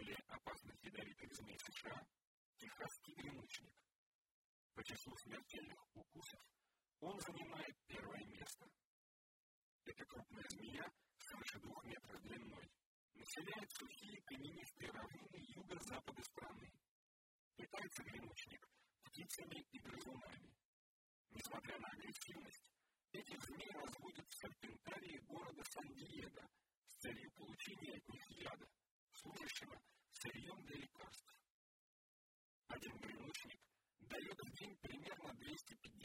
наиболее опасных ядовитых змей США – техасский гремучник. По числу смертельных укусов он занимает первое место. Эта крупная змея свыше двух метров длиной населяет сухие каменистые равнины юго-запада страны. Питается гремучник птицами и грызунами. Несмотря на агрессивность, эти змеи разводят в серпентарии города Сан-Диего с целью получения от них яда, дает в день примерно 250